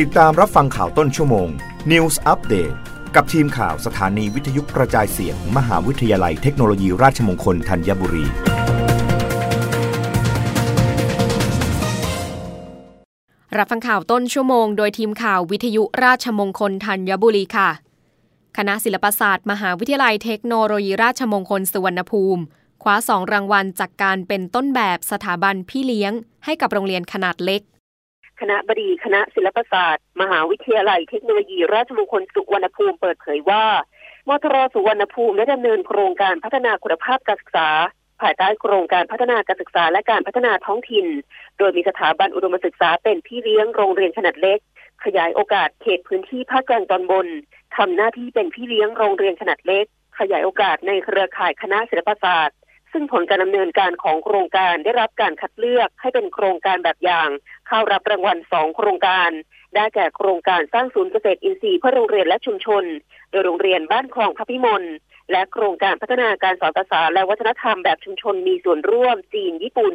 ติดตามรับฟังข่าวต้นชั่วโมง News Update กับทีมข่าวสถานีวิทยุกระจายเสียง มหาวิทยาลัยเทคโนโลยีราชมงคลธัญบุรี รับฟังข่าวต้นชั่วโมง โดยทีมข่าววิทยุราชมงคลธัญบุรีค่ะ คณะศิลปศาสตร์ มหาวิทยาลัยเทคโนโลยีราชมงคลสุวรรณภูมิคว้าสองรางวัลจากการเป็นต้นแบบสถาบันพี่เลี้ยง ให้กับโรงเรียนขนาดเล็ก คณะบดีคณะศิลปศาสตร์ มหาวิทยาลัยเทคโนโลยี ราชมงคลสุวรรณภูมิเปิดเผยว่ามทรสุวรรณภูมิได้ดำเนินโครงการพัฒนาคุณภาพการศึกษา ภายใต้โครงการพัฒนาการศึกษาและการพัฒนาท้องถิ่น โดยมีสถาบันอุดมศึกษาเป็นพี่เลี้ยงโรงเรียนขนาดเล็ก ขยายโอกาสเขตพื้นที่ภาคกลางตอนบนทำหน้าที่เป็นพี่เลี้ยงโรงเรียนขนาดเล็ก ขยายโอกาสในเครือข่ายคณะศิลปศาสตร์ ซึ่งผลการดำเนินการของโครงการได้รับการคัดเลือกให้เป็นโครงการแบบอย่าง เข้ารับรางวัลสองโครงการ ได้แก่โครงการสร้างศูนย์เกษตรอินทรีย์เพื่อโรงเรียนและชุมชน โดยโรงเรียนบ้านคลองพระพิมลและโครงการพัฒนาการสอนภาษาและวัฒนธรรมแบบชุมชนมีส่วนร่วมจีนญี่ปุ่น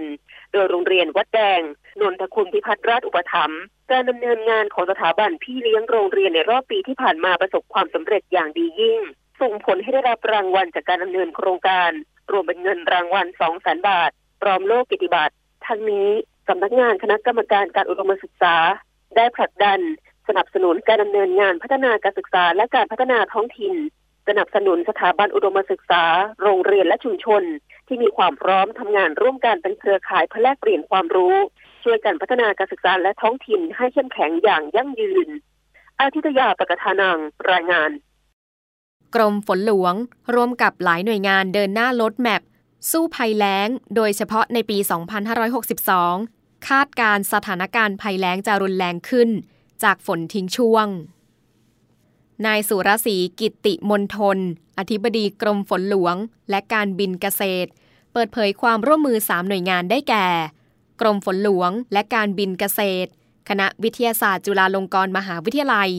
โดยโรงเรียนวัดแดง นนทคุณพิพัฒน์ราชอุปถัมภ์การดำเนินงานของสถาบันพี่เลี้ยงโรงเรียนในรอบปีที่ผ่านมาประสบความสำเร็จอย่างดียิ่ง ส่งผลให้ได้รับรางวัลจากการดำเนินโครงการ รวมเป็นเงินรางวัล2แสนบาทพร้อมโลกกิติบัตรทั้งนี้สำนักงานคณะกรรมการการอุดมศึกษา ได้ผลักดัน สนับสนุนการดำเนินงานพัฒนาการศึกษาและการพัฒนาท้องถิ่น สนับสนุนสถาบันอุดมศึกษา โรงเรียนและชุมชน ที่มีความพร้อมทำงานร่วมกันเป็นเครือข่ายเพื่อแลกเปลี่ยนความรู้ ช่วยกันพัฒนาการศึกษาและท้องถิ่นให้เข้มแข็งอย่างยั่งยืนอาทิตยาประกทานังรายงาน กรมฝนหลวง ร่วมกับหลายหน่วยงานเดินหน้าลดแมพสู้ภัยแล้ง โดยเฉพาะในปี 2562 คาดการสถานการณ์ภัยแล้งจะรุนแรงขึ้น จากฝนทิ้งช่วง นายสุรศรีกิติมนทน อธิบดีกรมฝนหลวง และการบินเกษตร เปิดเผยความร่วมมือ 3 หน่วยงานได้แก่ กรมฝนหลวง และการบินเกษตร คณะวิทยาศาสตร์จุฬาลงกรณ์มหาวิทยาลัย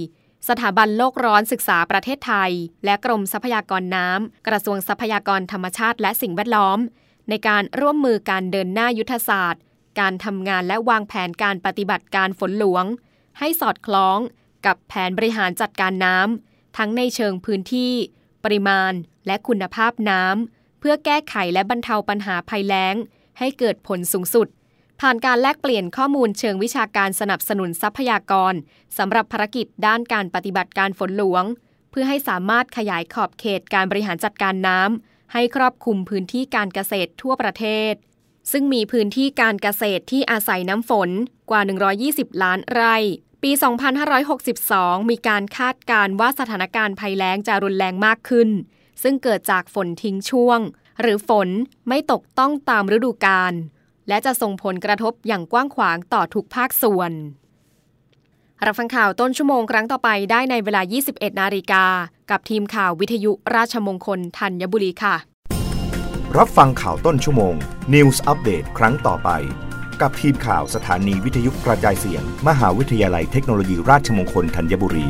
สถาบันโลกร้อนศึกษาประเทศไทย และกรมทรัพยากรน้ำ กระทรวงทรัพยากรธรรมชาติและสิ่งแวดล้อม ในการร่วมมือการเดินหน้ายุทธศาสตร์ การทำงานและวางแผนการปฏิบัติการฝนหลวง ให้สอดคล้องกับแผนบริหารจัดการน้ำ ทั้งในเชิงพื้นที่ ปริมาณ และคุณภาพน้ำ เพื่อแก้ไขและบรรเทาปัญหาภัยแล้ง ให้เกิดผลสูงสุด ผ่านการแลกเปลี่ยนข้อมูลเชิงวิชาการสนับสนุนทรัพยากรสำหรับภารกิจด้านการปฏิบัติการฝนหลวง เพื่อให้สามารถขยายขอบเขตการบริหารจัดการน้ำให้ครอบคลุมพื้นที่การเกษตรทั่วประเทศ ซึ่งมีพื้นที่การเกษตรที่อาศัยน้ำฝนกว่า 120 ล้านไร่ ปี 2562 มีการคาดการณ์ว่าสถานการณ์ภัยแล้งจะรุนแรงมากขึ้น ซึ่งเกิดจากฝนทิ้งช่วง หรือฝนไม่ตกต้องตามฤดูกาล และจะส่งผลกระทบอย่างกว้างขวางต่อทุกภาคส่วน รับฟังข่าวต้นชั่วโมงครั้งต่อไปได้ในเวลา 21 นาฬิกา กับทีมข่าววิทยุราชมงคลธัญบุรีค่ะ รับฟังข่าวต้นชั่วโมง News อัปเดตครั้งต่อไป กับทีมข่าวสถานีวิทยุกระจายเสียง มหาวิทยาลัยเทคโนโลยีราชมงคลธัญบุรี